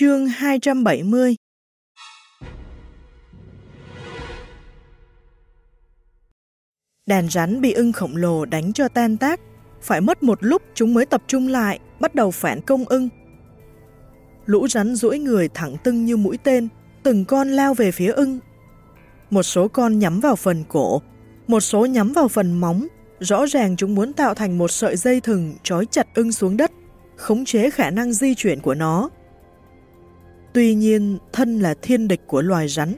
Chương 270 Đàn rắn bị ưng khổng lồ đánh cho tan tác, phải mất một lúc chúng mới tập trung lại, bắt đầu phản công ưng. Lũ rắn duỗi người thẳng tưng như mũi tên, từng con lao về phía ưng. Một số con nhắm vào phần cổ, một số nhắm vào phần móng, rõ ràng chúng muốn tạo thành một sợi dây thừng trói chặt ưng xuống đất, khống chế khả năng di chuyển của nó. Tuy nhiên, thân là thiên địch của loài rắn,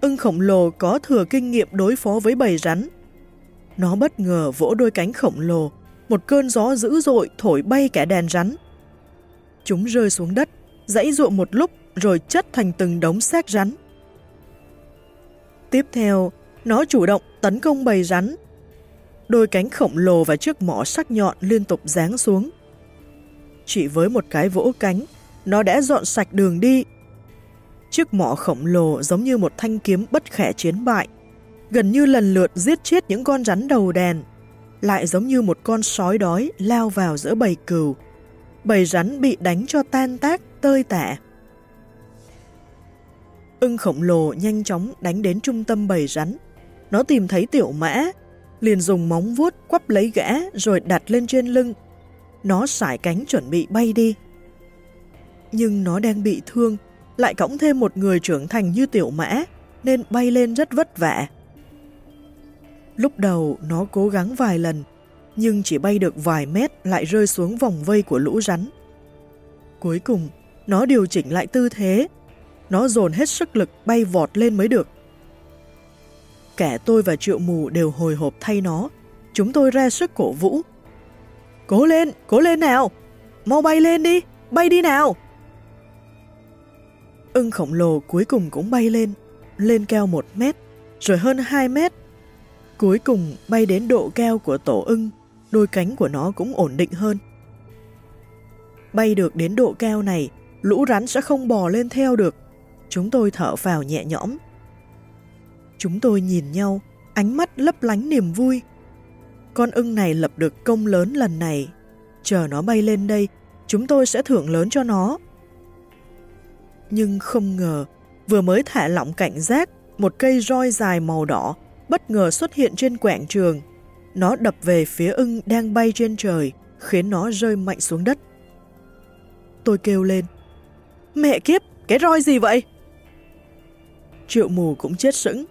ưng khổng lồ có thừa kinh nghiệm đối phó với bầy rắn. Nó bất ngờ vỗ đôi cánh khổng lồ, một cơn gió dữ dội thổi bay cả đàn rắn. Chúng rơi xuống đất, dãy ruộng một lúc rồi chất thành từng đống xác rắn. Tiếp theo, nó chủ động tấn công bầy rắn. Đôi cánh khổng lồ và chiếc mỏ sắc nhọn liên tục giáng xuống. Chỉ với một cái vỗ cánh, nó đã dọn sạch đường đi. Chiếc mỏ khổng lồ giống như một thanh kiếm bất khả chiến bại, gần như lần lượt giết chết những con rắn đầu đèn, lại giống như một con sói đói lao vào giữa bầy cừu. Bầy rắn bị đánh cho tan tác, tơi tả. Ưng khổng lồ nhanh chóng đánh đến trung tâm bầy rắn. Nó tìm thấy tiểu mã, liền dùng móng vuốt quắp lấy gã rồi đặt lên trên lưng. Nó sải cánh chuẩn bị bay đi. Nhưng nó đang bị thương, lại cõng thêm một người trưởng thành như tiểu mã, nên bay lên rất vất vả. Lúc đầu nó cố gắng vài lần, nhưng chỉ bay được vài mét lại rơi xuống vòng vây của lũ rắn. Cuối cùng, nó điều chỉnh lại tư thế, nó dồn hết sức lực bay vọt lên mới được. Cả tôi và triệu mù đều hồi hộp thay nó, chúng tôi ra sức cổ vũ. Cố lên, cố lên nào, mau bay lên đi, bay đi nào. Ưng khổng lồ cuối cùng cũng bay lên, lên cao một mét, rồi hơn 2 mét. Cuối cùng bay đến độ cao của tổ ưng, đôi cánh của nó cũng ổn định hơn. Bay được đến độ cao này, lũ rắn sẽ không bò lên theo được. Chúng tôi thở vào nhẹ nhõm. Chúng tôi nhìn nhau, ánh mắt lấp lánh niềm vui. Con ưng này lập được công lớn lần này. Chờ nó bay lên đây, chúng tôi sẽ thưởng lớn cho nó. Nhưng không ngờ, vừa mới thả lỏng cảnh giác, một cây roi dài màu đỏ bất ngờ xuất hiện trên quảng trường. Nó đập về phía ưng đang bay trên trời, khiến nó rơi mạnh xuống đất. Tôi kêu lên, Mẹ kiếp, cái roi gì vậy? Triệu mù cũng chết sững.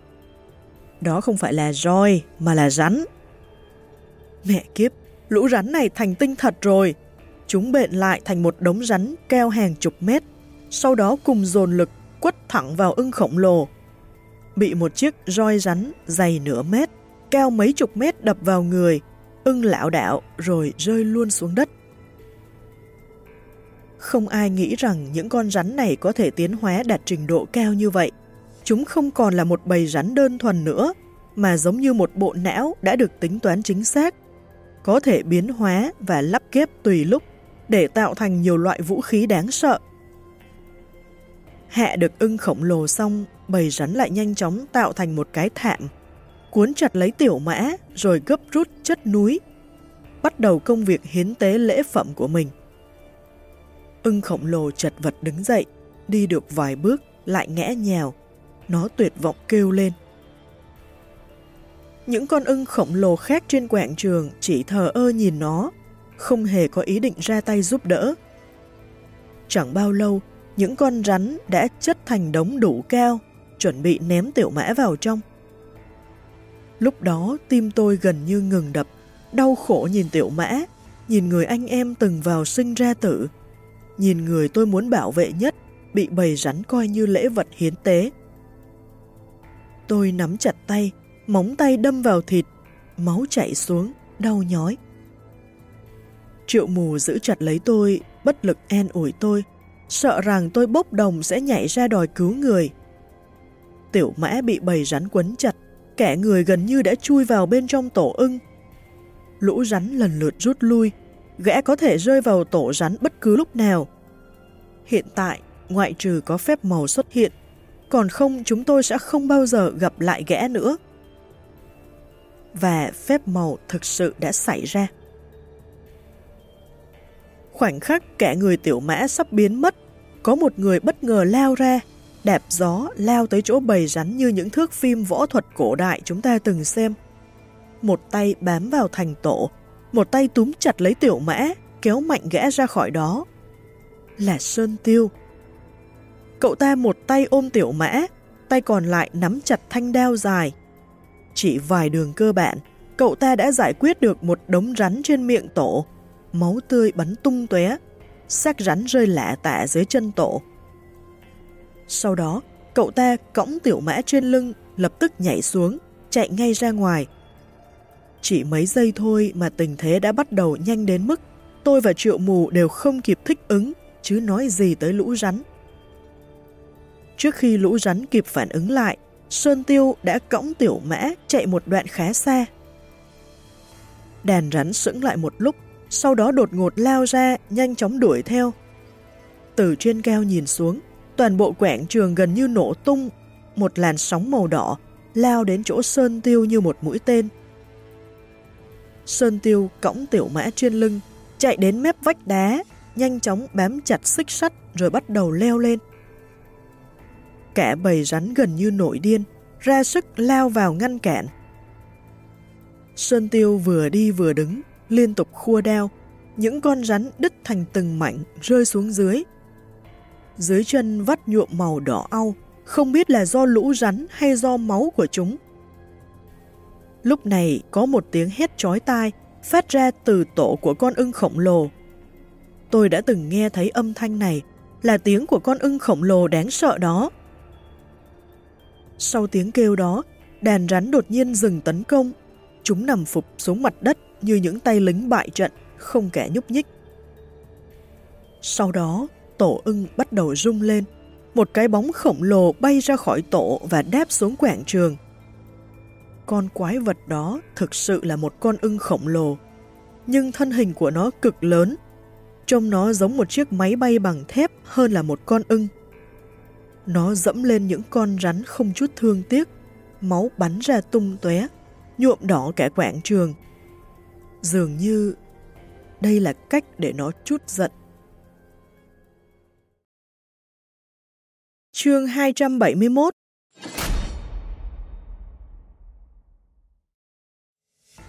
Đó không phải là roi, mà là rắn. Mẹ kiếp, lũ rắn này thành tinh thật rồi. Chúng bệnh lại thành một đống rắn keo hàng chục mét, sau đó cùng dồn lực quất thẳng vào ưng khổng lồ. Bị một chiếc roi rắn dày nửa mét, cao mấy chục mét đập vào người, ưng lão đạo rồi rơi luôn xuống đất. Không ai nghĩ rằng những con rắn này có thể tiến hóa đạt trình độ cao như vậy. Chúng không còn là một bầy rắn đơn thuần nữa, mà giống như một bộ não đã được tính toán chính xác, có thể biến hóa và lắp ghép tùy lúc để tạo thành nhiều loại vũ khí đáng sợ. Hạ được ưng khổng lồ xong, bầy rắn lại nhanh chóng tạo thành một cái thảm, cuốn chặt lấy tiểu mã rồi gấp rút chất núi, bắt đầu công việc hiến tế lễ phẩm của mình. Ưng khổng lồ chật vật đứng dậy, đi được vài bước, lại ngã nhào. Nó tuyệt vọng kêu lên. Những con ưng khổng lồ khác trên quảng trường chỉ thờ ơ nhìn nó, không hề có ý định ra tay giúp đỡ. Chẳng bao lâu, những con rắn đã chất thành đống đủ cao, chuẩn bị ném tiểu mã vào trong. Lúc đó tim tôi gần như ngừng đập, đau khổ nhìn tiểu mã, nhìn người anh em từng vào sinh ra tử, nhìn người tôi muốn bảo vệ nhất, bị bầy rắn coi như lễ vật hiến tế. Tôi nắm chặt tay, móng tay đâm vào thịt, máu chảy xuống, đau nhói. Triệu mù giữ chặt lấy tôi, bất lực en ủi tôi, sợ rằng tôi bốc đồng sẽ nhảy ra đòi cứu người. Tiểu mã bị bầy rắn quấn chặt, kẻ người gần như đã chui vào bên trong tổ ưng. Lũ rắn lần lượt rút lui, gã có thể rơi vào tổ rắn bất cứ lúc nào. Hiện tại, ngoại trừ có phép màu xuất hiện, còn không chúng tôi sẽ không bao giờ gặp lại gã nữa. Và phép màu thực sự đã xảy ra. Khoảnh khắc kẻ người tiểu mã sắp biến mất, có một người bất ngờ lao ra, đạp gió lao tới chỗ bầy rắn như những thước phim võ thuật cổ đại chúng ta từng xem. Một tay bám vào thành tổ, một tay túm chặt lấy tiểu mã, kéo mạnh gã ra khỏi đó. Là Sơn Tiêu. Cậu ta một tay ôm tiểu mã, tay còn lại nắm chặt thanh đao dài. Chỉ vài đường cơ bản, cậu ta đã giải quyết được một đống rắn trên miệng tổ, máu tươi bắn tung tóe, xác rắn rơi lạ tạ dưới chân tổ. Sau đó, cậu ta cõng tiểu mã trên lưng, lập tức nhảy xuống, chạy ngay ra ngoài. Chỉ mấy giây thôi mà tình thế đã bắt đầu nhanh đến mức tôi và triệu mù đều không kịp thích ứng, chứ nói gì tới lũ rắn. Trước khi lũ rắn kịp phản ứng lại, Sơn Tiêu đã cõng tiểu mã chạy một đoạn khá xa. Đàn rắn sững lại một lúc, sau đó đột ngột lao ra, nhanh chóng đuổi theo. Từ trên cao nhìn xuống, toàn bộ quảng trường gần như nổ tung, một làn sóng màu đỏ lao đến chỗ Sơn Tiêu như một mũi tên. Sơn Tiêu cõng tiểu mã trên lưng, chạy đến mép vách đá, nhanh chóng bám chặt xích sắt rồi bắt đầu leo lên. Cả bầy rắn gần như nổi điên, ra sức lao vào ngăn cản. Sơn Tiêu vừa đi vừa đứng, liên tục khua đeo những con rắn đứt thành từng mảnh rơi xuống dưới. Dưới chân vắt nhuộm màu đỏ au, không biết là do lũ rắn hay do máu của chúng. Lúc này có một tiếng hét chói tai phát ra từ tổ của con ưng khổng lồ. Tôi đã từng nghe thấy âm thanh này là tiếng của con ưng khổng lồ đáng sợ đó. Sau tiếng kêu đó, đàn rắn đột nhiên dừng tấn công. Chúng nằm phục xuống mặt đất như những tay lính bại trận, không kẻ nhúc nhích. Sau đó, tổ ưng bắt đầu rung lên. Một cái bóng khổng lồ bay ra khỏi tổ và đáp xuống quảng trường. Con quái vật đó thực sự là một con ưng khổng lồ, nhưng thân hình của nó cực lớn. Trông nó giống một chiếc máy bay bằng thép hơn là một con ưng. Nó dẫm lên những con rắn không chút thương tiếc, máu bắn ra tung tóe, nhuộm đỏ cả quảng trường. Dường như đây là cách để nó chút giận. Chương 271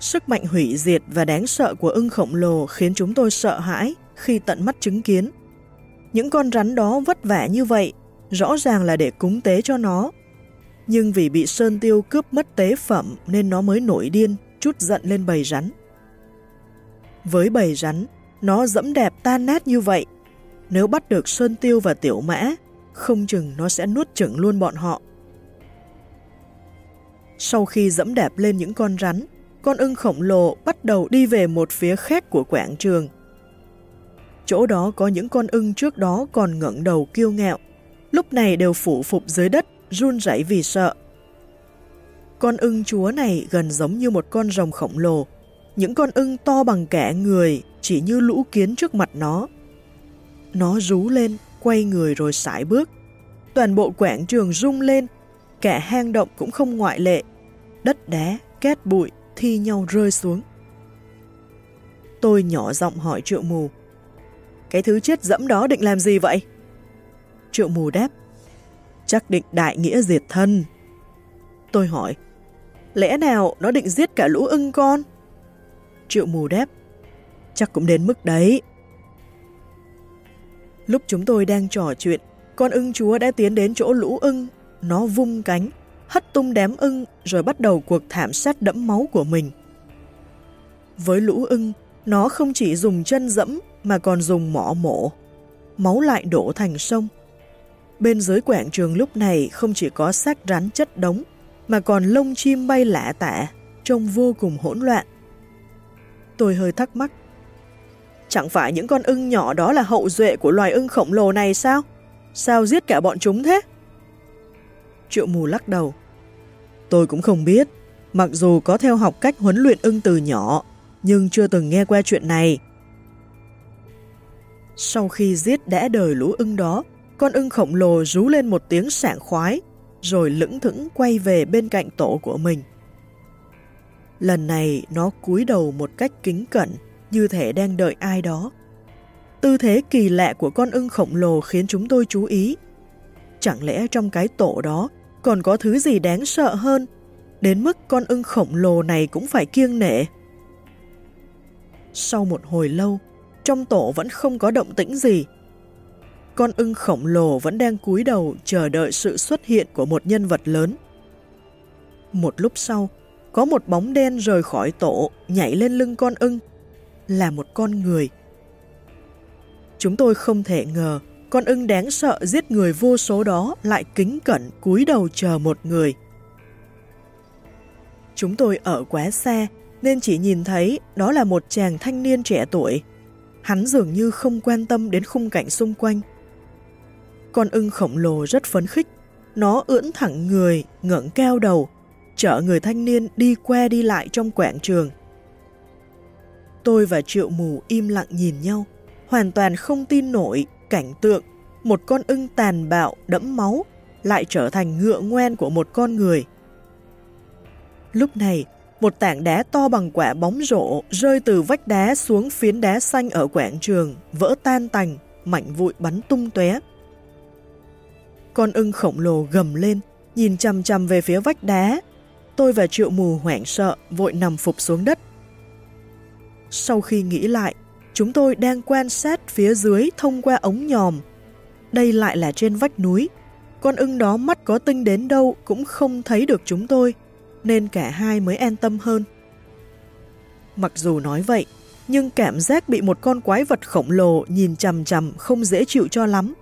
Sức mạnh hủy diệt và đáng sợ của ưng khổng lồ khiến chúng tôi sợ hãi khi tận mắt chứng kiến. Những con rắn đó vất vả như vậy rõ ràng là để cúng tế cho nó. Nhưng vì bị Sơn Tiêu cướp mất tế phẩm nên nó mới nổi điên, chút giận lên bầy rắn. Với bầy rắn, nó dẫm đẹp tan nát như vậy. Nếu bắt được Sơn Tiêu và Tiểu Mã, không chừng nó sẽ nuốt chửng luôn bọn họ. Sau khi dẫm đạp lên những con rắn, con ưng khổng lồ bắt đầu đi về một phía khác của quảng trường. Chỗ đó có những con ưng trước đó còn ngẩng đầu kiêu ngạo, lúc này đều phủ phục dưới đất, run rẩy vì sợ. Con ưng chúa này gần giống như một con rồng khổng lồ, những con ưng to bằng kẻ người chỉ như lũ kiến trước mặt nó. Nó rú lên, quay người rồi sải bước. Toàn bộ quảng trường rung lên, kẻ hang động cũng không ngoại lệ. Đất đá, két bụi, thi nhau rơi xuống. Tôi nhỏ giọng hỏi triệu mù. Cái thứ chết dẫm đó định làm gì vậy? Triệu mù đáp. Chắc định đại nghĩa diệt thân. Tôi hỏi. Lẽ nào nó định giết cả lũ ưng con? Triệu mù đáp. Chắc cũng đến mức đấy. Lúc chúng tôi đang trò chuyện, con ưng chúa đã tiến đến chỗ lũ ưng. Nó vung cánh, hất tung đám ưng rồi bắt đầu cuộc thảm sát đẫm máu của mình. Với lũ ưng, nó không chỉ dùng chân dẫm mà còn dùng mỏ mổ. Máu lại đổ thành sông. Bên dưới quảng trường lúc này không chỉ có xác rắn chất đống, mà còn lông chim bay lạ tả, trông vô cùng hỗn loạn. Tôi hơi thắc mắc. Chẳng phải những con ưng nhỏ đó là hậu duệ của loài ưng khổng lồ này sao? Sao giết cả bọn chúng thế? Triệu mù lắc đầu. Tôi cũng không biết, mặc dù có theo học cách huấn luyện ưng từ nhỏ, nhưng chưa từng nghe qua chuyện này. Sau khi giết đã đời lũ ưng đó, con ưng khổng lồ rú lên một tiếng sảng khoái, rồi lững thững quay về bên cạnh tổ của mình. Lần này nó cúi đầu một cách kính cẩn, như thể đang đợi ai đó. Tư thế kỳ lạ của con ưng khổng lồ khiến chúng tôi chú ý. Chẳng lẽ trong cái tổ đó còn có thứ gì đáng sợ hơn, đến mức con ưng khổng lồ này cũng phải kiêng nể? Sau một hồi lâu, trong tổ vẫn không có động tĩnh gì. Con ưng khổng lồ vẫn đang cúi đầu chờ đợi sự xuất hiện của một nhân vật lớn. Một lúc sau, có một bóng đen rời khỏi tổ, nhảy lên lưng con ưng. Là một con người. Chúng tôi không thể ngờ con ưng đáng sợ giết người vô số đó lại kính cẩn cúi đầu chờ một người. Chúng tôi ở quá xa nên chỉ nhìn thấy đó là một chàng thanh niên trẻ tuổi. Hắn dường như không quan tâm đến khung cảnh xung quanh. Con ưng khổng lồ rất phấn khích. Nó ưỡn thẳng người, ngẩng cao đầu, chở người thanh niên đi qua đi lại trong quảng trường. Tôi và Triệu Mù im lặng nhìn nhau, hoàn toàn không tin nổi cảnh tượng một con ưng tàn bạo đẫm máu lại trở thành ngựa ngoan của một con người. Lúc này, một tảng đá to bằng quả bóng rổ rơi từ vách đá xuống phiến đá xanh ở quảng trường, vỡ tan tành, mảnh vụi bắn tung tóe. Con ưng khổng lồ gầm lên, nhìn chằm chằm về phía vách đá. Tôi và triệu mù hoảng sợ, vội nằm phục xuống đất. Sau khi nghĩ lại, chúng tôi đang quan sát phía dưới thông qua ống nhòm. Đây lại là trên vách núi. Con ưng đó mắt có tinh đến đâu cũng không thấy được chúng tôi nên cả hai mới an tâm hơn. Mặc dù nói vậy, nhưng cảm giác bị một con quái vật khổng lồ nhìn chằm chằm không dễ chịu cho lắm.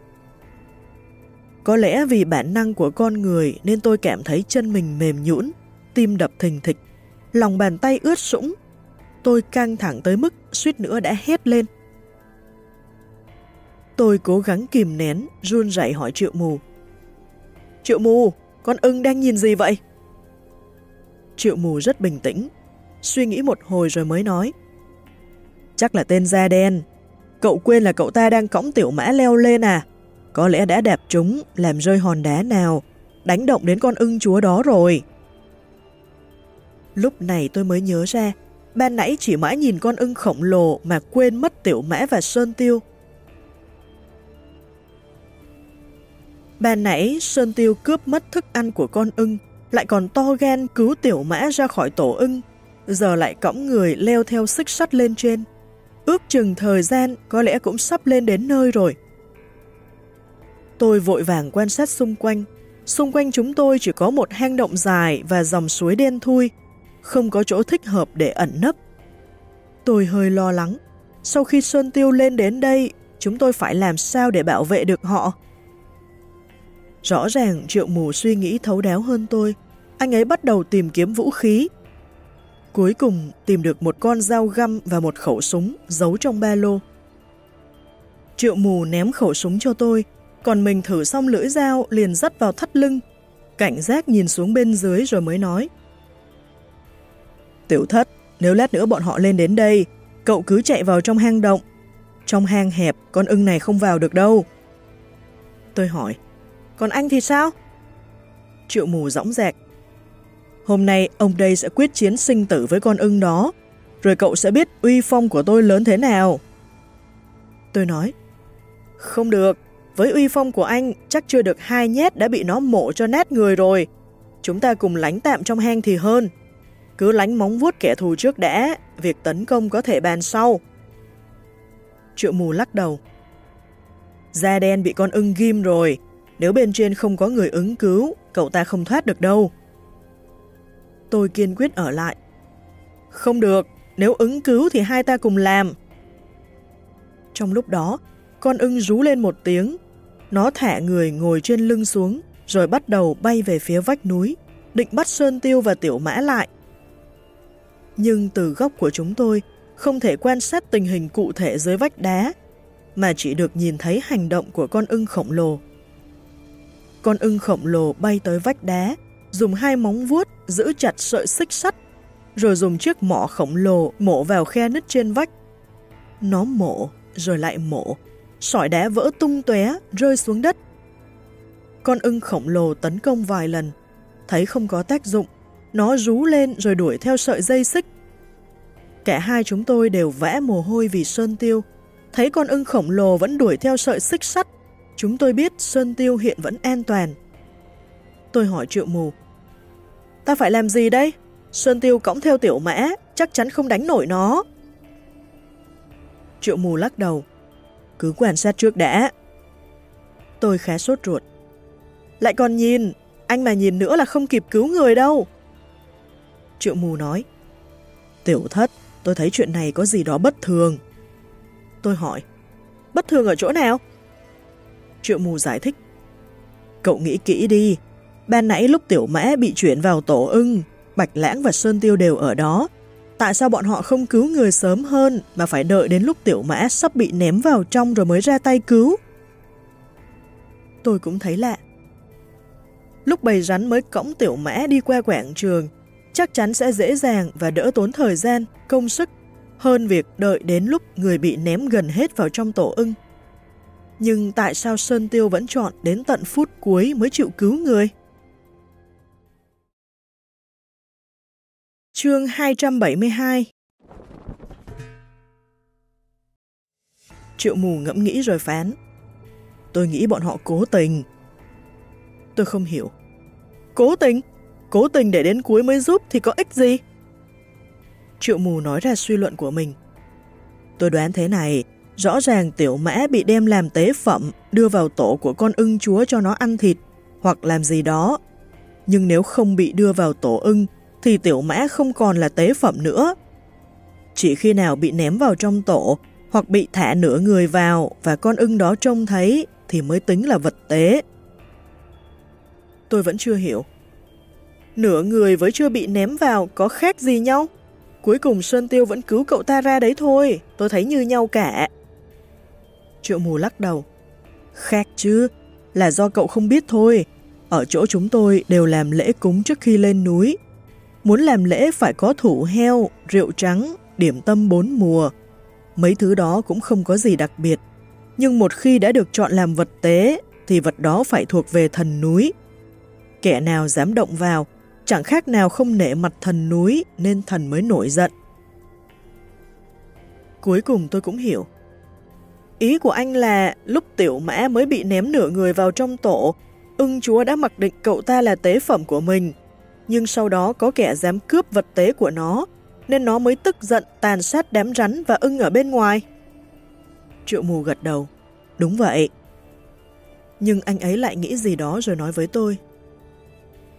Có lẽ vì bản năng của con người nên tôi cảm thấy chân mình mềm nhũn, tim đập thình thịch, lòng bàn tay ướt sũng. Tôi căng thẳng tới mức suýt nữa đã hét lên. Tôi cố gắng kìm nén, run rẩy hỏi Triệu Mù. Triệu Mù, con ưng đang nhìn gì vậy? Triệu mù rất bình tĩnh, suy nghĩ một hồi rồi mới nói. Chắc là tên da đen. Cậu quên là cậu ta đang cõng tiểu mã leo lên à? Có lẽ đã đạp chúng, làm rơi hòn đá nào, đánh động đến con ưng chúa đó rồi. Lúc này tôi mới nhớ ra, ban nãy chỉ mãi nhìn con ưng khổng lồ mà quên mất tiểu mã và sơn tiêu. Ban nãy Sơn Tiêu cướp mất thức ăn của con ưng, lại còn to gan cứu tiểu mã ra khỏi tổ ưng, giờ lại cõng người leo theo xích sắt lên trên. Ước chừng thời gian có lẽ cũng sắp lên đến nơi rồi. Tôi vội vàng quan sát xung quanh. Xung quanh chúng tôi chỉ có một hang động dài và dòng suối đen thui, không có chỗ thích hợp để ẩn nấp. Tôi hơi lo lắng. Sau khi Sơn Tiêu lên đến đây, chúng tôi phải làm sao để bảo vệ được họ? Rõ ràng triệu mù suy nghĩ thấu đáo hơn tôi. Anh ấy bắt đầu tìm kiếm vũ khí. Cuối cùng tìm được một con dao găm và một khẩu súng giấu trong ba lô. Triệu mù ném khẩu súng cho tôi, còn mình thử xong lưỡi dao liền dắt vào thắt lưng. Cảnh giác nhìn xuống bên dưới rồi mới nói. Tiểu thất, nếu lát nữa bọn họ lên đến đây, cậu cứ chạy vào trong hang động. Trong hang hẹp, con ưng này không vào được đâu. Tôi hỏi, còn anh thì sao? Triệu mù dõng dạc. Hôm nay ông đây sẽ quyết chiến sinh tử với con ưng đó, rồi cậu sẽ biết uy phong của tôi lớn thế nào. Tôi nói, không được, với uy phong của anh chắc chưa được hai nhét đã bị nó mổ cho nát người rồi. Chúng ta cùng lánh tạm trong hang thì hơn. Cứ lánh móng vuốt kẻ thù trước đã, việc tấn công có thể bàn sau. Triệu mù lắc đầu. Da đen bị con ưng ghim rồi, nếu bên trên không có người ứng cứu, cậu ta không thoát được đâu. Tôi kiên quyết ở lại. Không được, nếu ứng cứu thì hai ta cùng làm. Trong lúc đó, con ưng rú lên một tiếng. Nó thả người ngồi trên lưng xuống, rồi bắt đầu bay về phía vách núi, định bắt Sơn Tiêu và Tiểu Mã lại. Nhưng từ góc của chúng tôi, không thể quan sát tình hình cụ thể dưới vách đá, mà chỉ được nhìn thấy hành động của con ưng khổng lồ. Con ưng khổng lồ bay tới vách đá, dùng hai móng vuốt giữ chặt sợi xích sắt, rồi dùng chiếc mỏ khổng lồ mổ vào khe nứt trên vách. Nó mổ, rồi lại mổ, sỏi đá vỡ tung tóe rơi xuống đất. Con ưng khổng lồ tấn công vài lần, thấy không có tác dụng, nó rú lên rồi đuổi theo sợi dây xích. Cả hai chúng tôi đều vẽ mồ hôi vì sơn tiêu, Thấy con ưng khổng lồ vẫn đuổi theo sợi xích sắt, chúng tôi biết Sơn Tiêu hiện vẫn an toàn. Tôi hỏi triệu mù, ta phải làm gì đây? Sơn Tiêu cõng theo tiểu mã, chắc chắn không đánh nổi nó. Triệu mù lắc đầu, cứ quan sát trước đã. Tôi khá sốt ruột. Lại còn nhìn, anh mà nhìn nữa là không kịp cứu người đâu. Triệu mù nói, Tiểu thất, tôi thấy chuyện này có gì đó bất thường. Tôi hỏi, bất thường ở chỗ nào? Triệu mù giải thích, cậu nghĩ kỹ đi, ban nãy lúc tiểu mã bị chuyển vào tổ ưng, Bạch Lãng và Sơn Tiêu đều ở đó. Tại sao bọn họ không cứu người sớm hơn mà phải đợi đến lúc tiểu mã sắp bị ném vào trong rồi mới ra tay cứu? Tôi cũng thấy lạ. Lúc bầy rắn mới cõng tiểu mã đi qua quảng trường, chắc chắn sẽ dễ dàng và đỡ tốn thời gian, công sức hơn việc đợi đến lúc người bị ném gần hết vào trong tổ ưng. Nhưng tại sao Sơn Tiêu vẫn chọn đến tận phút cuối mới chịu cứu người? Chương 272 Triệu mù ngẫm nghĩ rồi phán. Tôi nghĩ bọn họ cố tình. Tôi không hiểu. Cố tình? Cố tình để đến cuối mới giúp thì có ích gì? Triệu mù nói ra suy luận của mình. Tôi đoán thế này, rõ ràng tiểu mã bị đem làm tế phẩm, đưa vào tổ của con ưng chúa cho nó ăn thịt, hoặc làm gì đó. Nhưng nếu không bị đưa vào tổ ưng, thì tiểu mã không còn là tế phẩm nữa. Chỉ khi nào bị ném vào trong tổ, hoặc bị thả nửa người vào và con ưng đó trông thấy thì mới tính là vật tế. Tôi vẫn chưa hiểu. Nửa người với chưa bị ném vào có khác gì nhau? Cuối cùng Sơn Tiêu vẫn cứu cậu ta ra đấy thôi, tôi thấy như nhau cả. Triệu mù lắc đầu. Khác chứ, là do cậu không biết thôi. Ở chỗ chúng tôi đều làm lễ cúng trước khi lên núi. Muốn làm lễ phải có thủ heo, rượu trắng, điểm tâm bốn mùa. Mấy thứ đó cũng không có gì đặc biệt. Nhưng một khi đã được chọn làm vật tế, thì vật đó phải thuộc về thần núi. Kẻ nào dám động vào chẳng khác nào không nể mặt thần núi nên thần mới nổi giận. Cuối cùng tôi cũng hiểu. Ý của anh là lúc tiểu mã mới bị ném nửa người vào trong tổ, ưng chúa đã mặc định cậu ta là tế phẩm của mình. Nhưng sau đó có kẻ dám cướp vật tế của nó, nên nó mới tức giận tàn sát đám rắn và ưng ở bên ngoài. Triệu mù gật đầu. Đúng vậy. Nhưng anh ấy lại nghĩ gì đó rồi nói với tôi.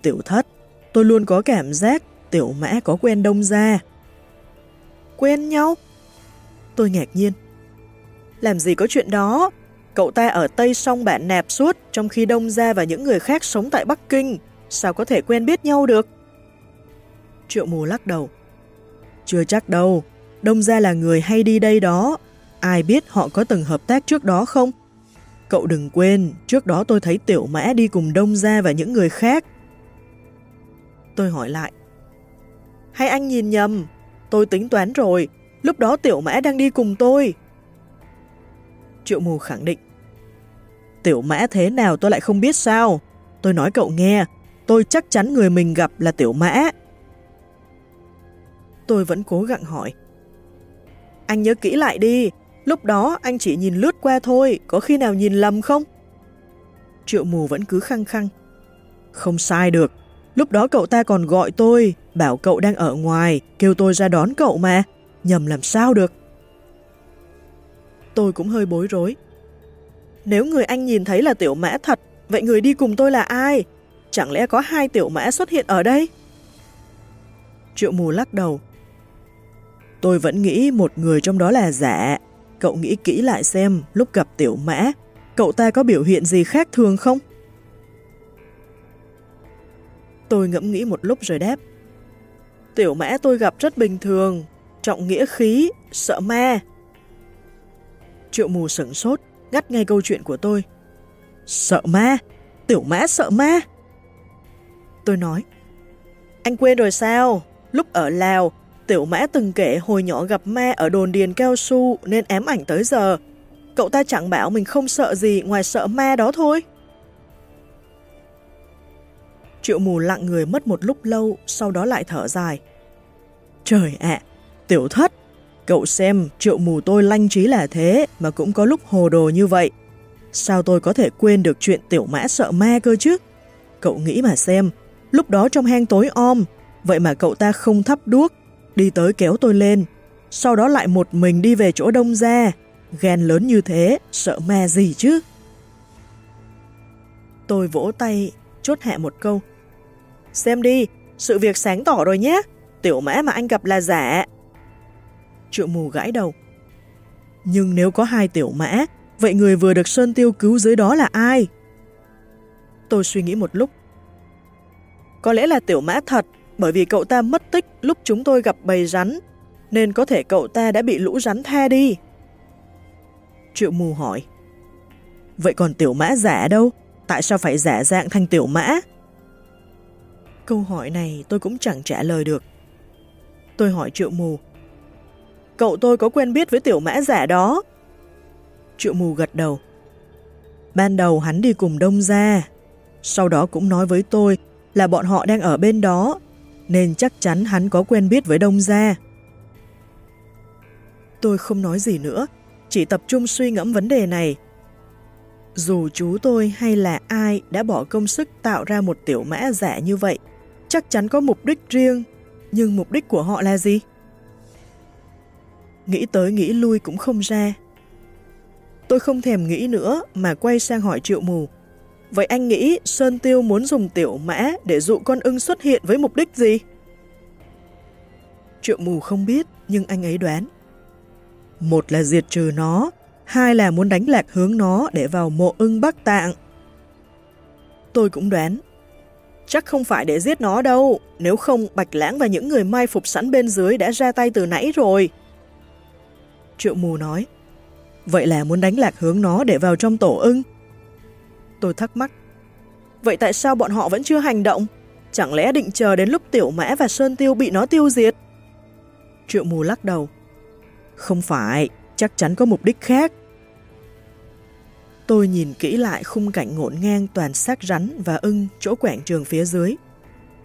Tiểu thất, tôi luôn có cảm giác tiểu mã có quen đông gia. Quen nhau? Tôi ngạc nhiên. Làm gì có chuyện đó? Cậu ta ở Tây sông bạn nạp suốt, trong khi đông gia và những người khác sống tại Bắc Kinh. Sao có thể quen biết nhau được? Triệu mù lắc đầu. Chưa chắc đâu, đông gia là người hay đi đây đó. Ai biết họ có từng hợp tác trước đó không? Cậu đừng quên, trước đó tôi thấy tiểu mã đi cùng đông gia và những người khác Tôi hỏi lại. Hay anh nhìn nhầm? Tôi tính toán rồi, lúc đó tiểu mã đang đi cùng tôi. Triệu mù khẳng định. Tiểu mã thế nào tôi lại không biết sao? Tôi nói cậu nghe, tôi chắc chắn người mình gặp là tiểu mã. Tôi vẫn cố gắng hỏi. Anh nhớ kỹ lại đi, lúc đó anh chỉ nhìn lướt qua thôi, có khi nào nhìn lầm không? Triệu mù vẫn cứ khăng khăng. Không sai được, Lúc đó cậu ta còn gọi tôi, bảo cậu đang ở ngoài, kêu tôi ra đón cậu mà, nhầm làm sao được. Tôi cũng hơi bối rối. Nếu người anh nhìn thấy là tiểu mã thật, vậy người đi cùng tôi là ai? Chẳng lẽ có hai tiểu mã xuất hiện ở đây? Triệu mù lắc đầu. Tôi vẫn nghĩ một người trong đó là giả. Cậu nghĩ kỹ lại xem lúc gặp tiểu mã, cậu ta có biểu hiện gì khác thường không? Tôi ngẫm nghĩ một lúc rồi đáp. Tiểu mã tôi gặp rất bình thường, trọng nghĩa khí, sợ ma. Triệu mù sửng sốt, ngắt ngay câu chuyện của tôi. Sợ ma? Tiểu mã sợ ma? Tôi nói. Anh quên rồi sao? Lúc ở Lào, tiểu mã từng kể hồi nhỏ gặp ma ở đồn điền cao su nên ém ảnh tới giờ. Cậu ta chẳng bảo mình không sợ gì ngoài sợ ma đó thôi. Triệu mù lặng người mất một lúc lâu, sau đó lại thở dài. Trời ạ, tiểu thất, Cậu xem, triệu mù tôi lanh trí là thế mà cũng có lúc hồ đồ như vậy. Sao tôi có thể quên được chuyện tiểu mã sợ ma cơ chứ? Cậu nghĩ mà xem, lúc đó trong hang tối om, vậy mà cậu ta không thắp đuốc, đi tới kéo tôi lên, sau đó lại một mình đi về chỗ đông ra, ghen lớn như thế, sợ ma gì chứ? Tôi vỗ tay, chốt hạ một câu. Xem đi, sự việc sáng tỏ rồi nhé, tiểu mã mà anh gặp là giả. Triệu mù gãi đầu. Nhưng nếu có hai tiểu mã, vậy người vừa được Sơn Tiêu cứu dưới đó là ai? Tôi suy nghĩ một lúc. Có lẽ là tiểu mã thật, bởi vì cậu ta mất tích lúc chúng tôi gặp bầy rắn, nên có thể cậu ta đã bị lũ rắn tha đi. Triệu mù hỏi. Vậy còn tiểu mã giả đâu? Tại sao phải giả dạng thành tiểu mã? Câu hỏi này tôi cũng chẳng trả lời được. Tôi hỏi triệu mù. Cậu tôi có quen biết với tiểu mã giả đó. Triệu mù gật đầu. Ban đầu hắn đi cùng đông ra. Sau đó cũng nói với tôi là bọn họ đang ở bên đó, nên chắc chắn hắn có quen biết với đông gia. Tôi không nói gì nữa, chỉ tập trung suy ngẫm vấn đề này. Dù chú tôi hay là ai đã bỏ công sức tạo ra một tiểu mã giả như vậy, chắc chắn có mục đích riêng, nhưng mục đích của họ là gì? Nghĩ tới nghĩ lui cũng không ra. Tôi không thèm nghĩ nữa mà quay sang hỏi triệu mù. Vậy anh nghĩ Sơn Tiêu muốn dùng tiểu mã để dụ con ưng xuất hiện với mục đích gì? Triệu mù không biết, nhưng anh ấy đoán. Một là diệt trừ nó, hai là muốn đánh lạc hướng nó để vào mộ ưng Bắc Tạng. Tôi cũng đoán. Chắc không phải để giết nó đâu, nếu không Bạch Lãng và những người mai phục sẵn bên dưới đã ra tay từ nãy rồi. Triệu mù nói, vậy là muốn đánh lạc hướng nó để vào trong tổ ưng. Tôi thắc mắc, vậy tại sao bọn họ vẫn chưa hành động? Chẳng lẽ định chờ đến lúc Tiểu Mã và Sơn Tiêu bị nó tiêu diệt? Triệu mù lắc đầu. Không phải, chắc chắn có mục đích khác. Tôi nhìn kỹ lại khung cảnh ngổn ngang toàn xác rắn và ưng chỗ quảng trường phía dưới.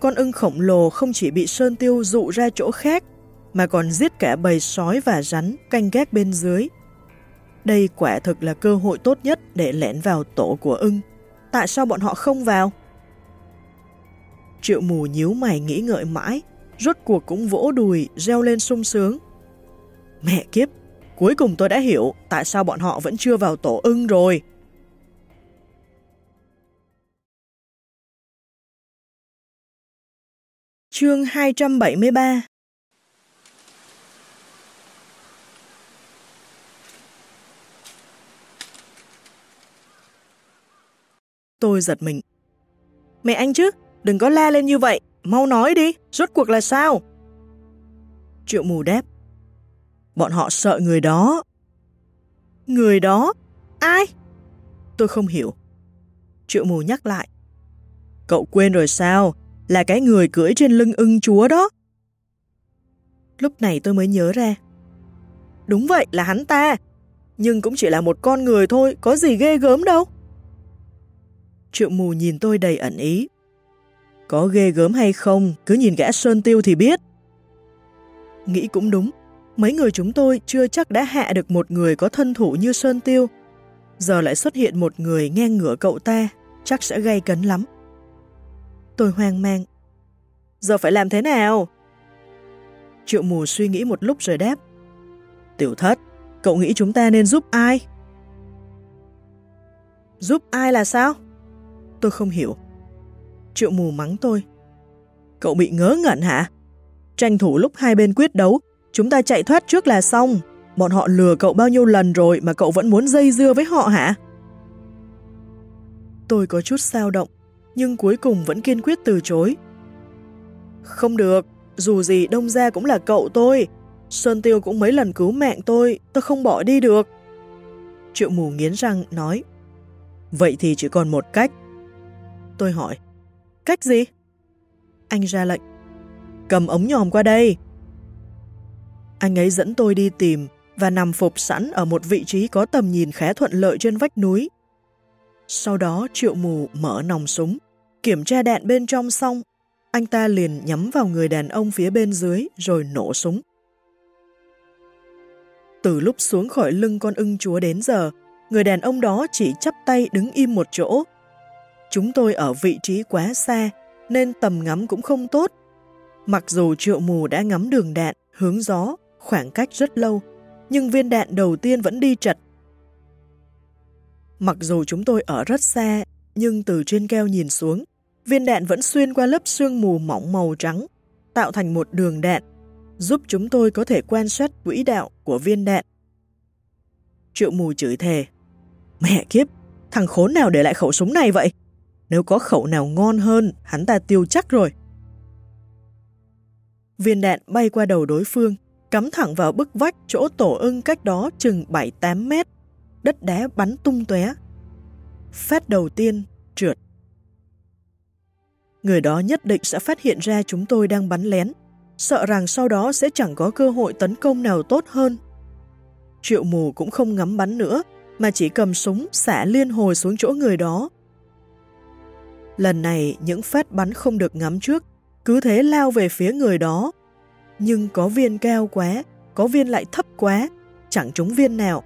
Con ưng khổng lồ không chỉ bị Sơn Tiêu dụ ra chỗ khác, mà còn giết cả bầy sói và rắn canh gác bên dưới. Đây quả thực là cơ hội tốt nhất để lẻn vào tổ của ưng. Tại sao bọn họ không vào? Triệu mù nhíu mày nghĩ ngợi mãi, rốt cuộc cũng vỗ đùi, reo lên sung sướng. Mẹ kiếp, cuối cùng tôi đã hiểu tại sao bọn họ vẫn chưa vào tổ ưng rồi. Chương 273 Tôi giật mình. Mẹ anh chứ, đừng có la lên như vậy, mau nói đi, rốt cuộc là sao? Triệu mù đáp. Bọn họ sợ người đó. Người đó? Ai? Tôi không hiểu. Triệu mù nhắc lại. Cậu quên rồi sao? Là cái người cưỡi trên lưng ưng chúa đó. Lúc này tôi mới nhớ ra. Đúng vậy là hắn ta. Nhưng cũng chỉ là một con người thôi, có gì ghê gớm đâu. Triệu mù nhìn tôi đầy ẩn ý. Có ghê gớm hay không, cứ nhìn gã Sơn Tiêu thì biết. Nghĩ cũng đúng, mấy người chúng tôi chưa chắc đã hạ được một người có thân thủ như Sơn Tiêu. Giờ lại xuất hiện một người ngang ngửa cậu ta, chắc sẽ gây cấn lắm. Tôi hoang mang. Giờ phải làm thế nào? Triệu mù suy nghĩ một lúc rồi đáp. Tiểu thất, cậu nghĩ chúng ta nên giúp ai? Giúp ai là sao? Tôi không hiểu. Triệu mù mắng tôi. Cậu bị ngớ ngẩn hả? Tranh thủ lúc hai bên quyết đấu, chúng ta chạy thoát trước là xong. Bọn họ lừa cậu bao nhiêu lần rồi mà cậu vẫn muốn dây dưa với họ hả? Tôi có chút sao động, nhưng cuối cùng vẫn kiên quyết từ chối. Không được, dù gì đông gia cũng là cậu tôi. Sơn Tiêu cũng mấy lần cứu mạng tôi, tôi không bỏ đi được. Triệu mù nghiến răng nói, Vậy thì chỉ còn một cách, Tôi hỏi, cách gì? Anh ra lệnh, cầm ống nhòm qua đây. Anh ấy dẫn tôi đi tìm và nằm phục sẵn ở một vị trí có tầm nhìn khá thuận lợi trên vách núi. Sau đó triệu mù mở nòng súng, kiểm tra đạn bên trong xong, anh ta liền nhắm vào người đàn ông phía bên dưới rồi nổ súng. Từ lúc xuống khỏi lưng con ưng chúa đến giờ, người đàn ông đó chỉ chắp tay đứng im một chỗ. Chúng tôi ở vị trí quá xa, nên tầm ngắm cũng không tốt. Mặc dù triệu mù đã ngắm đường đạn, hướng gió, khoảng cách rất lâu, nhưng viên đạn đầu tiên vẫn đi trật. Mặc dù chúng tôi ở rất xa, nhưng từ trên keo nhìn xuống, viên đạn vẫn xuyên qua lớp sương mù mỏng màu trắng, tạo thành một đường đạn, giúp chúng tôi có thể quan sát quỹ đạo của viên đạn. Triệu mù chửi thề. Mẹ kiếp, thằng khốn nào để lại khẩu súng này vậy? Nếu có khẩu nào ngon hơn, hắn ta tiêu chắc rồi. Viên đạn bay qua đầu đối phương, cắm thẳng vào bức vách chỗ tổ ưng cách đó chừng 7-8 mét. Đất đá bắn tung tóe. Phát đầu tiên, trượt. Người đó nhất định sẽ phát hiện ra chúng tôi đang bắn lén, sợ rằng sau đó sẽ chẳng có cơ hội tấn công nào tốt hơn. Triệu mù cũng không ngắm bắn nữa, mà chỉ cầm súng xả liên hồi xuống chỗ người đó. Lần này những phát bắn không được ngắm trước, cứ thế lao về phía người đó. Nhưng có viên cao quá, có viên lại thấp quá, chẳng trúng viên nào.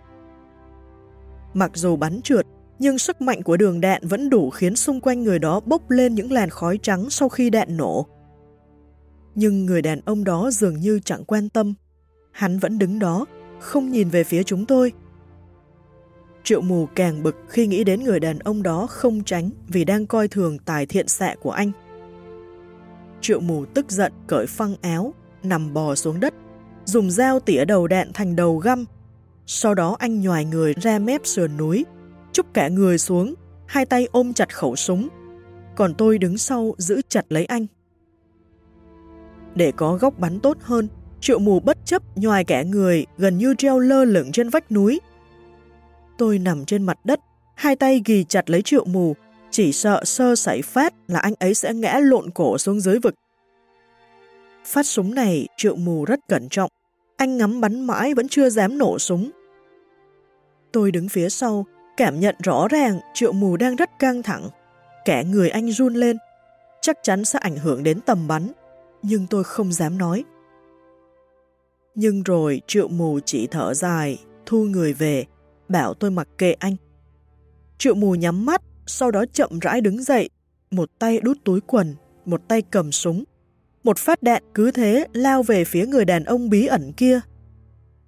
Mặc dù bắn trượt, nhưng sức mạnh của đường đạn vẫn đủ khiến xung quanh người đó bốc lên những làn khói trắng sau khi đạn nổ. Nhưng người đàn ông đó dường như chẳng quan tâm. Hắn vẫn đứng đó, không nhìn về phía chúng tôi. Triệu mù càng bực khi nghĩ đến người đàn ông đó không tránh vì đang coi thường tài thiện xạ của anh. Triệu mù tức giận cởi phăng áo, nằm bò xuống đất, dùng dao tỉa đầu đạn thành đầu găm. Sau đó anh nhòi người ra mép sườn núi, chúc cả người xuống, hai tay ôm chặt khẩu súng. Còn tôi đứng sau giữ chặt lấy anh. Để có góc bắn tốt hơn, triệu mù bất chấp nhòi cả người gần như treo lơ lửng trên vách núi. Tôi nằm trên mặt đất, hai tay ghi chặt lấy triệu mù, chỉ sợ sơ sảy phát là anh ấy sẽ ngã lộn cổ xuống dưới vực. Phát súng này triệu mù rất cẩn trọng, anh ngắm bắn mãi vẫn chưa dám nổ súng. Tôi đứng phía sau, cảm nhận rõ ràng triệu mù đang rất căng thẳng. Cả người anh run lên, chắc chắn sẽ ảnh hưởng đến tầm bắn, nhưng tôi không dám nói. Nhưng rồi triệu mù chỉ thở dài, thu người về, bảo tôi mặc kệ anh. Triệu mù nhắm mắt, sau đó chậm rãi đứng dậy, một tay đút túi quần, một tay cầm súng. Một phát đạn cứ thế lao về phía người đàn ông bí ẩn kia.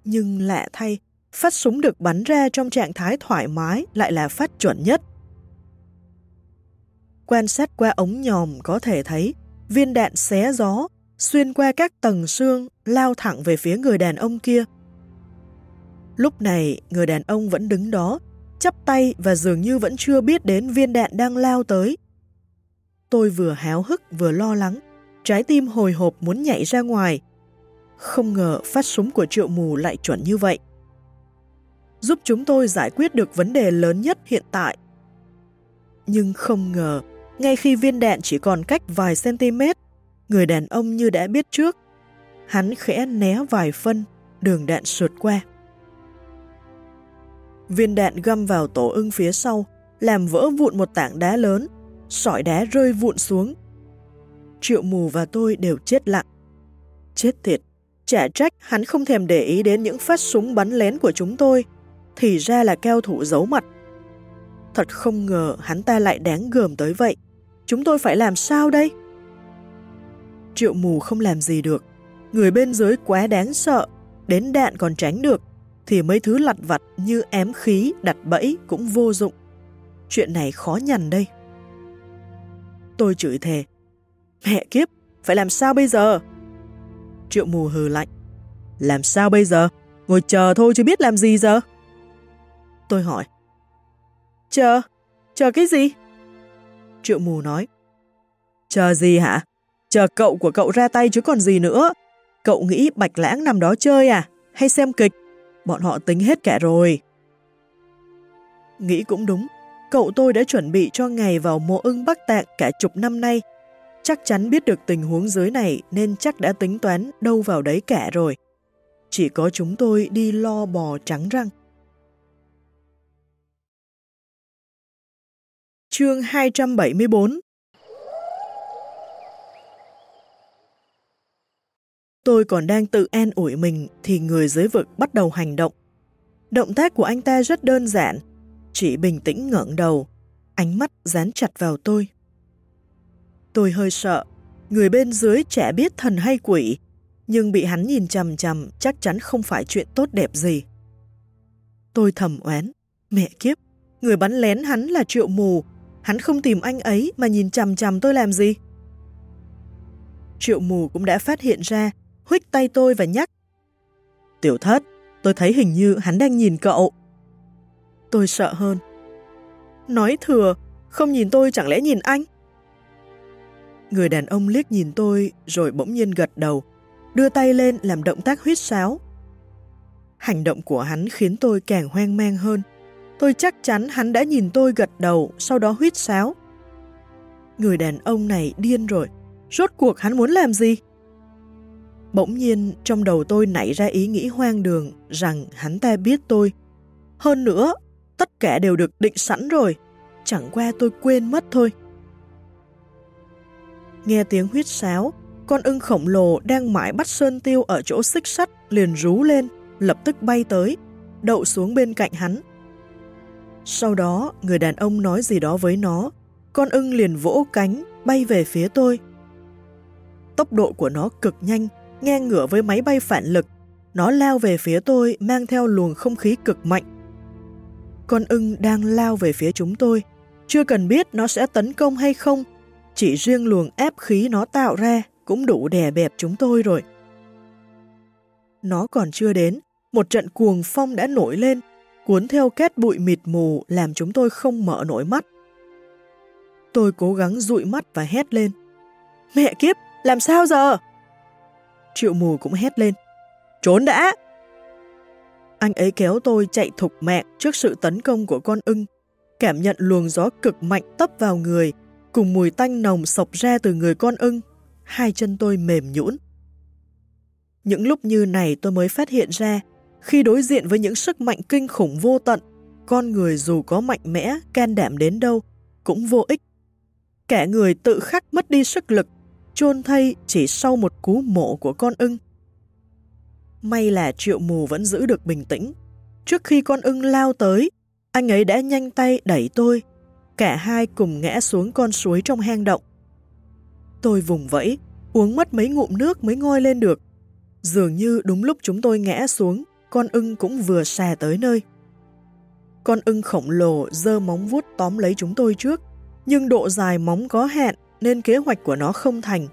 Nhưng lạ thay, phát súng được bắn ra trong trạng thái thoải mái lại là phát chuẩn nhất. Quan sát qua ống nhòm có thể thấy viên đạn xé gió, xuyên qua các tầng xương, lao thẳng về phía người đàn ông kia. Lúc này, người đàn ông vẫn đứng đó, chắp tay và dường như vẫn chưa biết đến viên đạn đang lao tới. Tôi vừa háo hức vừa lo lắng, trái tim hồi hộp muốn nhảy ra ngoài. Không ngờ phát súng của triệu mù lại chuẩn như vậy. Giúp chúng tôi giải quyết được vấn đề lớn nhất hiện tại. Nhưng không ngờ, ngay khi viên đạn chỉ còn cách vài cm, người đàn ông như đã biết trước. Hắn khẽ né vài phân, đường đạn sượt qua. Viên đạn găm vào tổ ưng phía sau, làm vỡ vụn một tảng đá lớn, sỏi đá rơi vụn xuống. Triệu mù và tôi đều chết lặng. Chết tiệt, chả trách hắn không thèm để ý đến những phát súng bắn lén của chúng tôi, thì ra là keo thủ giấu mặt. Thật không ngờ hắn ta lại đáng gờm tới vậy. Chúng tôi phải làm sao đây? Triệu mù không làm gì được. Người bên dưới quá đáng sợ, đến đạn còn tránh được thì mấy thứ lặt vặt như ém khí, đặt bẫy cũng vô dụng. Chuyện này khó nhằn đây. Tôi chửi thề. Mẹ kiếp, phải làm sao bây giờ? Triệu mù hừ lạnh. Làm sao bây giờ? Ngồi chờ thôi chứ biết làm gì giờ? Tôi hỏi. Chờ? Chờ cái gì? Triệu mù nói. Chờ gì hả? Chờ cậu của cậu ra tay chứ còn gì nữa. Cậu nghĩ Bạch Lãng nằm đó chơi à? Hay xem kịch? bọn họ tính hết cả rồi. Nghĩ cũng đúng, cậu tôi đã chuẩn bị cho ngày vào mùa ưng Bắc Tạng cả chục năm nay. Chắc chắn biết được tình huống dưới này nên chắc đã tính toán đâu vào đấy cả rồi. Chỉ có chúng tôi đi lo bò trắng răng. Chương 274 Tôi còn đang tự an ủi mình thì người dưới vực bắt đầu hành động. Động tác của anh ta rất đơn giản, chỉ bình tĩnh ngẩng đầu, ánh mắt dán chặt vào tôi. Tôi hơi sợ, người bên dưới chả biết thần hay quỷ, nhưng bị hắn nhìn chằm chằm chắc chắn không phải chuyện tốt đẹp gì. Tôi thầm oán, mẹ kiếp, người bắn lén hắn là triệu mù, hắn không tìm anh ấy mà nhìn chằm chằm tôi làm gì? Triệu mù cũng đã phát hiện ra, huých tay tôi và nhắc. Tiểu thất, tôi thấy hình như hắn đang nhìn cậu. Tôi sợ hơn. Nói thừa, không nhìn tôi chẳng lẽ nhìn anh? Người đàn ông liếc nhìn tôi rồi bỗng nhiên gật đầu, đưa tay lên làm động tác huyết sáo. Hành động của hắn khiến tôi càng hoang mang hơn. Tôi chắc chắn hắn đã nhìn tôi gật đầu, sau đó huyết sáo. Người đàn ông này điên rồi, rốt cuộc hắn muốn làm gì? Bỗng nhiên trong đầu tôi nảy ra ý nghĩ hoang đường rằng hắn ta biết tôi. Hơn nữa, tất cả đều được định sẵn rồi, chẳng qua tôi quên mất thôi. Nghe tiếng huyết sáo, con ưng khổng lồ đang mãi bắt sơn tiêu ở chỗ xích sắt liền rú lên, lập tức bay tới, đậu xuống bên cạnh hắn. Sau đó, người đàn ông nói gì đó với nó, con ưng liền vỗ cánh, bay về phía tôi. Tốc độ của nó cực nhanh, ngang ngửa với máy bay phản lực. Nó lao về phía tôi mang theo luồng không khí cực mạnh. Con ưng đang lao về phía chúng tôi. Chưa cần biết nó sẽ tấn công hay không, chỉ riêng luồng ép khí nó tạo ra cũng đủ đè bẹp chúng tôi rồi. Nó còn chưa đến, một trận cuồng phong đã nổi lên, cuốn theo kết bụi mịt mù làm chúng tôi không mở nổi mắt. Tôi cố gắng dụi mắt và hét lên. Mẹ kiếp, làm sao giờ? Triệu mù cũng hét lên. Trốn đã! Anh ấy kéo tôi chạy thục mạng trước sự tấn công của con ưng, cảm nhận luồng gió cực mạnh tấp vào người, cùng mùi tanh nồng sộc ra từ người con ưng. Hai chân tôi mềm nhũn. Những lúc như này tôi mới phát hiện ra, khi đối diện với những sức mạnh kinh khủng vô tận, con người dù có mạnh mẽ, can đảm đến đâu, cũng vô ích. Kẻ người tự khắc mất đi sức lực, chôn thay chỉ sau một cú mổ của con ưng. May là triệu mù vẫn giữ được bình tĩnh. Trước khi con ưng lao tới, anh ấy đã nhanh tay đẩy tôi. Cả hai cùng ngã xuống con suối trong hang động. Tôi vùng vẫy, uống mất mấy ngụm nước mới ngoi lên được. Dường như đúng lúc chúng tôi ngã xuống, con ưng cũng vừa xà tới nơi. Con ưng khổng lồ dơ móng vuốt tóm lấy chúng tôi trước, nhưng độ dài móng có hạn nên kế hoạch của nó không thành.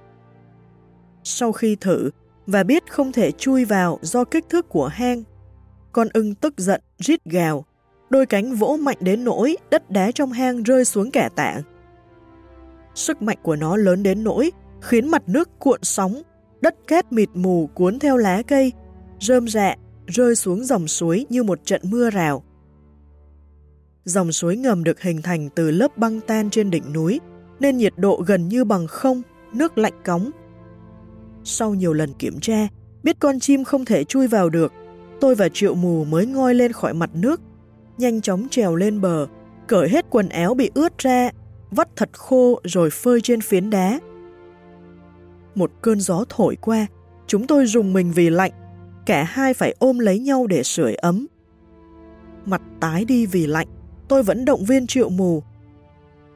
Sau khi thử và biết không thể chui vào do kích thước của hang, con ưng tức giận rít gào, đôi cánh vỗ mạnh đến nỗi đất đá trong hang rơi xuống kẻ tạng. Sức mạnh của nó lớn đến nỗi khiến mặt nước cuộn sóng, đất cát mịt mù cuốn theo lá cây, rơm rạ rơi xuống dòng suối như một trận mưa rào. Dòng suối ngầm được hình thành từ lớp băng tan trên đỉnh núi, nên nhiệt độ gần như bằng không, nước lạnh cống. Sau nhiều lần kiểm tra, biết con chim không thể chui vào được, tôi và triệu mù mới ngoi lên khỏi mặt nước, nhanh chóng trèo lên bờ, cởi hết quần áo bị ướt ra, vắt thật khô rồi phơi trên phiến đá. Một cơn gió thổi qua, chúng tôi rùng mình vì lạnh, cả hai phải ôm lấy nhau để sưởi ấm. Mặt tái đi vì lạnh, tôi vẫn động viên triệu mù.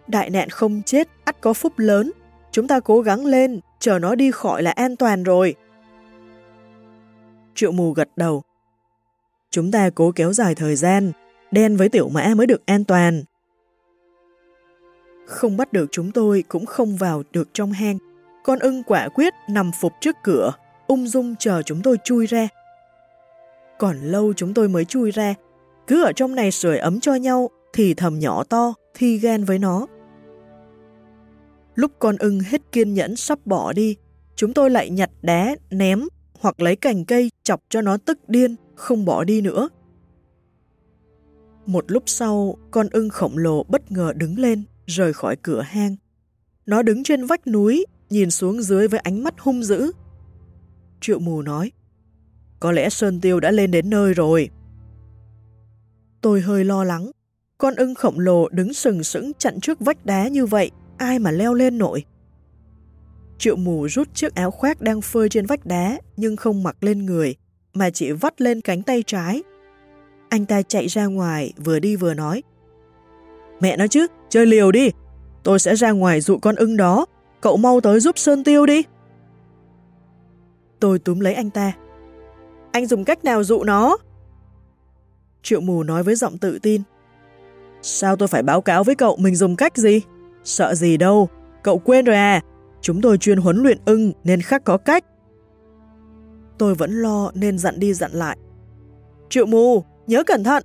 Đại nạn không chết, ắt có phúc lớn, chúng ta cố gắng lên, chờ nó đi khỏi là an toàn rồi. Triệu mù gật đầu. Chúng ta cố kéo dài thời gian, đen với tiểu mã mới được an toàn. Không bắt được chúng tôi cũng không vào được trong hang. Con ưng quả quyết nằm phục trước cửa, ung dung chờ chúng tôi chui ra. Còn lâu chúng tôi mới chui ra, cứ ở trong này sưởi ấm cho nhau thì thầm nhỏ to, thi ghen với nó. Lúc con ưng hết kiên nhẫn sắp bỏ đi, chúng tôi lại nhặt đá, ném hoặc lấy cành cây chọc cho nó tức điên, không bỏ đi nữa. Một lúc sau, con ưng khổng lồ bất ngờ đứng lên, rời khỏi cửa hang. Nó đứng trên vách núi, nhìn xuống dưới với ánh mắt hung dữ. Triệu mù nói, có lẽ Sơn Tiêu đã lên đến nơi rồi. Tôi hơi lo lắng, con ưng khổng lồ đứng sừng sững chặn trước vách đá như vậy, ai mà leo lên nổi. Triệu mù rút chiếc áo khoác đang phơi trên vách đá nhưng không mặc lên người, mà chỉ vắt lên cánh tay trái. Anh ta chạy ra ngoài, vừa đi vừa nói. Mẹ nói chứ, chơi liều đi. Tôi sẽ ra ngoài dụ con ưng đó. Cậu mau tới giúp Sơn Tiêu đi. Tôi túm lấy anh ta. Anh dùng cách nào dụ nó? Triệu mù nói với giọng tự tin. Sao tôi phải báo cáo với cậu mình dùng cách gì? Sợ gì đâu, cậu quên rồi à? Chúng tôi chuyên huấn luyện ưng nên khắc có cách. Tôi vẫn lo nên dặn đi dặn lại. Triệu mù, nhớ cẩn thận.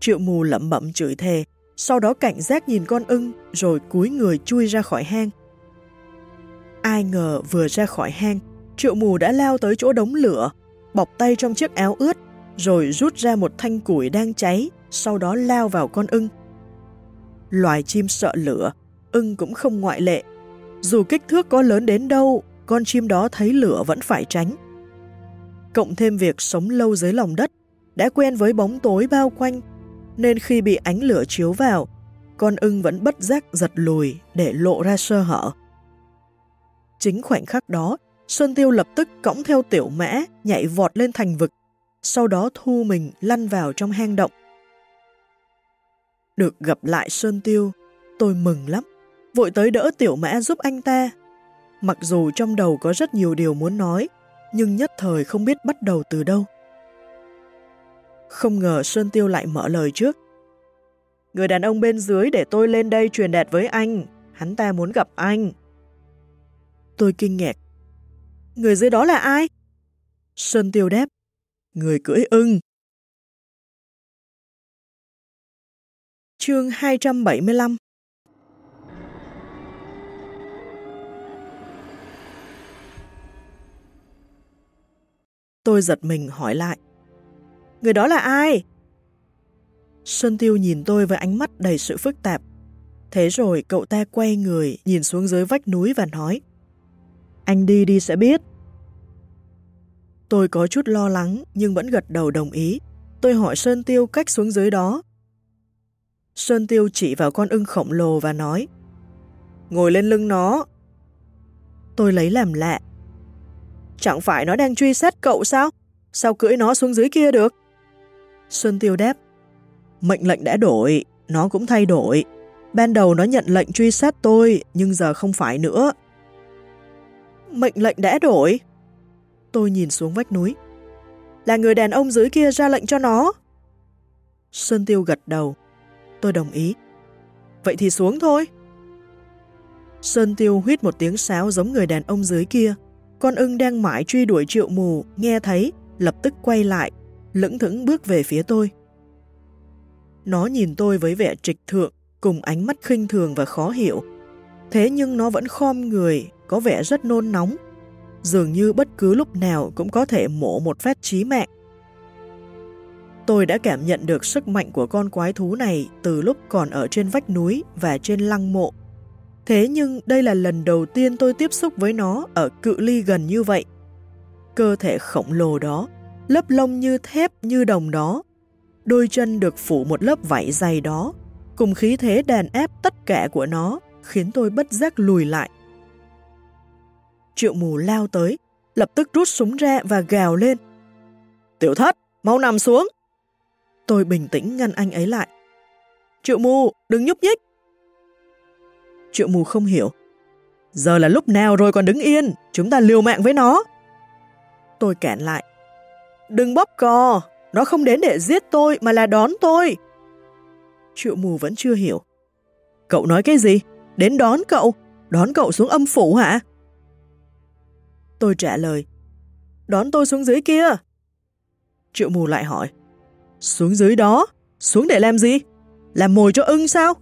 Triệu mù lẩm bẩm chửi thề, sau đó cảnh giác nhìn con ưng rồi cúi người chui ra khỏi hang. Ai ngờ vừa ra khỏi hang, triệu mù đã lao tới chỗ đống lửa, bọc tay trong chiếc áo ướt, rồi rút ra một thanh củi đang cháy, sau đó lao vào con ưng. Loài chim sợ lửa, ưng cũng không ngoại lệ. Dù kích thước có lớn đến đâu, con chim đó thấy lửa vẫn phải tránh. Cộng thêm việc sống lâu dưới lòng đất, đã quen với bóng tối bao quanh, nên khi bị ánh lửa chiếu vào, con ưng vẫn bất giác giật lùi để lộ ra sơ hở. Chính khoảnh khắc đó, Sơn Tiêu lập tức cõng theo tiểu mã, nhảy vọt lên thành vực, sau đó thu mình lăn vào trong hang động. Được gặp lại Sơn Tiêu, tôi mừng lắm, vội tới đỡ tiểu mã giúp anh ta. Mặc dù trong đầu có rất nhiều điều muốn nói, nhưng nhất thời không biết bắt đầu từ đâu. Không ngờ Sơn Tiêu lại mở lời trước. Người đàn ông bên dưới để tôi lên đây truyền đạt với anh, hắn ta muốn gặp anh. Tôi kinh ngạc. Người dưới đó là ai? Sơn Tiêu đáp. Người cưỡi ưng. Chương 275 Tôi giật mình hỏi lại. Người đó là ai? Xuân Tiêu nhìn tôi với ánh mắt đầy sự phức tạp. Thế rồi cậu ta quay người, nhìn xuống dưới vách núi và nói anh đi đi sẽ biết. Tôi có chút lo lắng nhưng vẫn gật đầu đồng ý. Tôi hỏi Sơn Tiêu cách xuống dưới đó. Sơn Tiêu chỉ vào con ưng khổng lồ và nói Ngồi lên lưng nó. Tôi lấy làm lạ. Chẳng phải nó đang truy sát cậu sao? Sao cưỡi nó xuống dưới kia được? Xuân Tiêu đáp Mệnh lệnh đã đổi, nó cũng thay đổi. Ban đầu nó nhận lệnh truy sát tôi, nhưng giờ không phải nữa. Mệnh lệnh đã đổi? Tôi nhìn xuống vách núi. Là người đàn ông dưới kia ra lệnh cho nó. Sơn Tiêu gật đầu. Tôi đồng ý. Vậy thì xuống thôi. Sơn Tiêu huyết một tiếng sáo giống người đàn ông dưới kia. Con ưng đang mãi truy đuổi triệu mù, nghe thấy, lập tức quay lại, lững thững bước về phía tôi. Nó nhìn tôi với vẻ trịch thượng, cùng ánh mắt khinh thường và khó hiểu. Thế nhưng nó vẫn khom người, có vẻ rất nôn nóng. Dường như bất cứ lúc nào cũng có thể mổ một phát chí mạng. Tôi đã cảm nhận được sức mạnh của con quái thú này từ lúc còn ở trên vách núi và trên lăng mộ. Thế nhưng đây là lần đầu tiên tôi tiếp xúc với nó ở cự ly gần như vậy. Cơ thể khổng lồ đó, lớp lông như thép như đồng đó, đôi chân được phủ một lớp vảy dày đó, cùng khí thế đàn ép tất cả của nó, khiến tôi bất giác lùi lại. Triệu mù lao tới, lập tức rút súng ra và gào lên. Tiểu thất, mau nằm xuống! Tôi bình tĩnh ngăn anh ấy lại. Triệu mù, đừng nhúc nhích! Triệu mù không hiểu. Giờ là lúc nào rồi còn đứng yên, chúng ta liều mạng với nó. Tôi cản lại. Đừng bóp cò, nó không đến để giết tôi mà là đón tôi. Triệu mù vẫn chưa hiểu. Cậu nói cái gì? Đến đón cậu? Đón cậu xuống âm phủ hả? Tôi trả lời. Đón tôi xuống dưới kia. Triệu mù lại hỏi. Xuống dưới đó? Xuống để làm gì? Làm mồi cho ưng sao?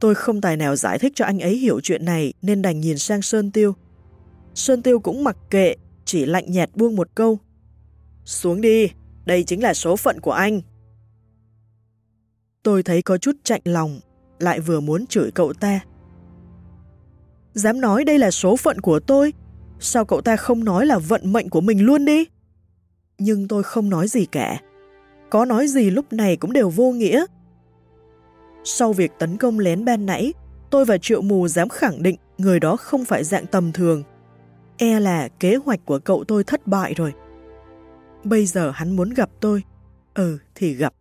Tôi không tài nào giải thích cho anh ấy hiểu chuyện này nên đành nhìn sang Sơn Tiêu. Sơn Tiêu cũng mặc kệ, chỉ lạnh nhạt buông một câu. Xuống đi, đây chính là số phận của anh. Tôi thấy có chút chạnh lòng, lại vừa muốn chửi cậu ta. Dám nói đây là số phận của tôi, sao cậu ta không nói là vận mệnh của mình luôn đi? Nhưng tôi không nói gì cả. Có nói gì lúc này cũng đều vô nghĩa. Sau việc tấn công lén ban nãy, tôi và Triệu Mù dám khẳng định người đó không phải dạng tầm thường. E là kế hoạch của cậu tôi thất bại rồi. Bây giờ hắn muốn gặp tôi. Ừ, thì gặp.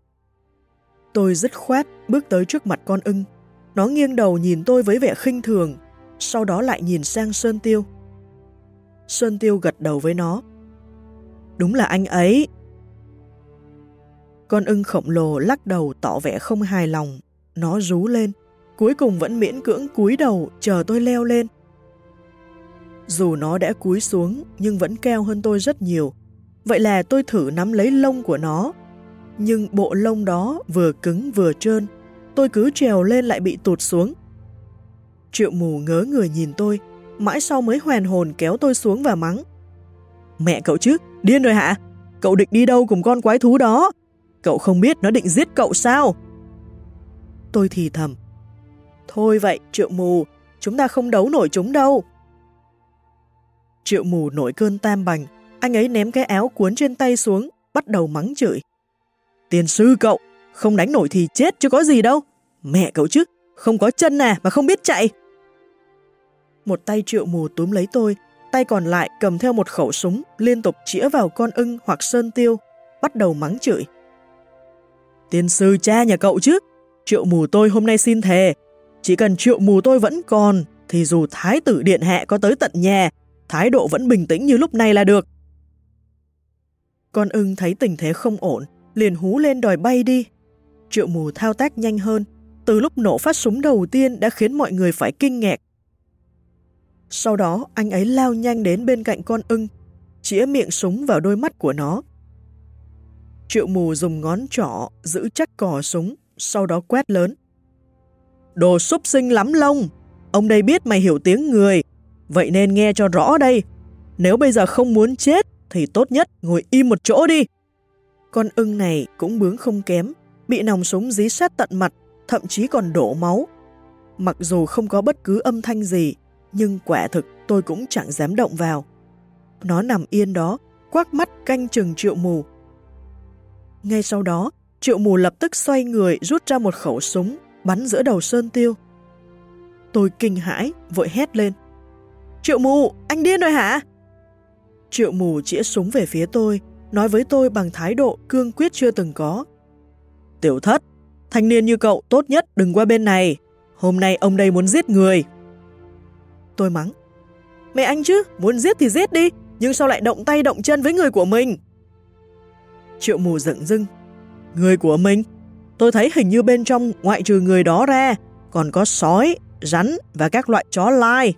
Tôi dứt khoát bước tới trước mặt con ưng. Nó nghiêng đầu nhìn tôi với vẻ khinh thường, sau đó lại nhìn sang Sơn Tiêu. Sơn Tiêu gật đầu với nó. Đúng là anh ấy. Con ưng khổng lồ lắc đầu tỏ vẻ không hài lòng. Nó rú lên, cuối cùng vẫn miễn cưỡng cúi đầu chờ tôi leo lên. Dù nó đã cúi xuống nhưng vẫn keo hơn tôi rất nhiều. Vậy là tôi thử nắm lấy lông của nó. Nhưng bộ lông đó vừa cứng vừa trơn. Tôi cứ trèo lên lại bị tụt xuống. Triệu mù ngớ người nhìn tôi, mãi sau mới hoàn hồn kéo tôi xuống và mắng. Mẹ cậu chứ, điên rồi hả? Cậu định đi đâu cùng con quái thú đó? Cậu không biết nó định giết cậu sao? Tôi thì thầm. Thôi vậy, triệu mù, chúng ta không đấu nổi chúng đâu. Triệu mù nổi cơn tam bành, anh ấy ném cái áo cuốn trên tay xuống, bắt đầu mắng chửi. Tiền sư cậu, không đánh nổi thì chết chứ có gì đâu. Mẹ cậu chứ, không có chân nè mà không biết chạy. Một tay triệu mù túm lấy tôi, tay còn lại cầm theo một khẩu súng liên tục chĩa vào con ưng hoặc sơn tiêu, bắt đầu mắng chửi. Tiên sư cha nhà cậu chứ, triệu mù tôi hôm nay xin thề, chỉ cần triệu mù tôi vẫn còn, thì dù thái tử điện hạ có tới tận nhà, thái độ vẫn bình tĩnh như lúc này là được. Con ưng thấy tình thế không ổn, liền hú lên đòi bay đi. Triệu mù thao tác nhanh hơn, từ lúc nổ phát súng đầu tiên đã khiến mọi người phải kinh ngạc. Sau đó anh ấy lao nhanh đến bên cạnh con ưng, chĩa miệng súng vào đôi mắt của nó. Triệu mù dùng ngón trỏ giữ chắc cò súng, sau đó quét lớn. Đồ súc sinh lắm lông, ông đây biết mày hiểu tiếng người, vậy nên nghe cho rõ đây. Nếu bây giờ không muốn chết, thì tốt nhất ngồi im một chỗ đi. Con ưng này cũng bướng không kém, bị nòng súng dí sát tận mặt, thậm chí còn đổ máu. Mặc dù không có bất cứ âm thanh gì, nhưng quả thực tôi cũng chẳng dám động vào. Nó nằm yên đó, quắc mắt canh chừng triệu mù. Ngay sau đó, triệu mù lập tức xoay người rút ra một khẩu súng, bắn giữa đầu sơn tiêu. Tôi kinh hãi, vội hét lên. Triệu mù, anh điên rồi hả? Triệu mù chĩa súng về phía tôi, nói với tôi bằng thái độ cương quyết chưa từng có. Tiểu thất, thanh niên như cậu tốt nhất đừng qua bên này. Hôm nay ông đây muốn giết người. Tôi mắng. Mẹ anh chứ, muốn giết thì giết đi, nhưng sao lại động tay động chân với người của mình? Triệu mù giận dưng. Người của mình? Tôi thấy hình như bên trong ngoại trừ người đó ra, còn có sói, rắn và các loại chó lai.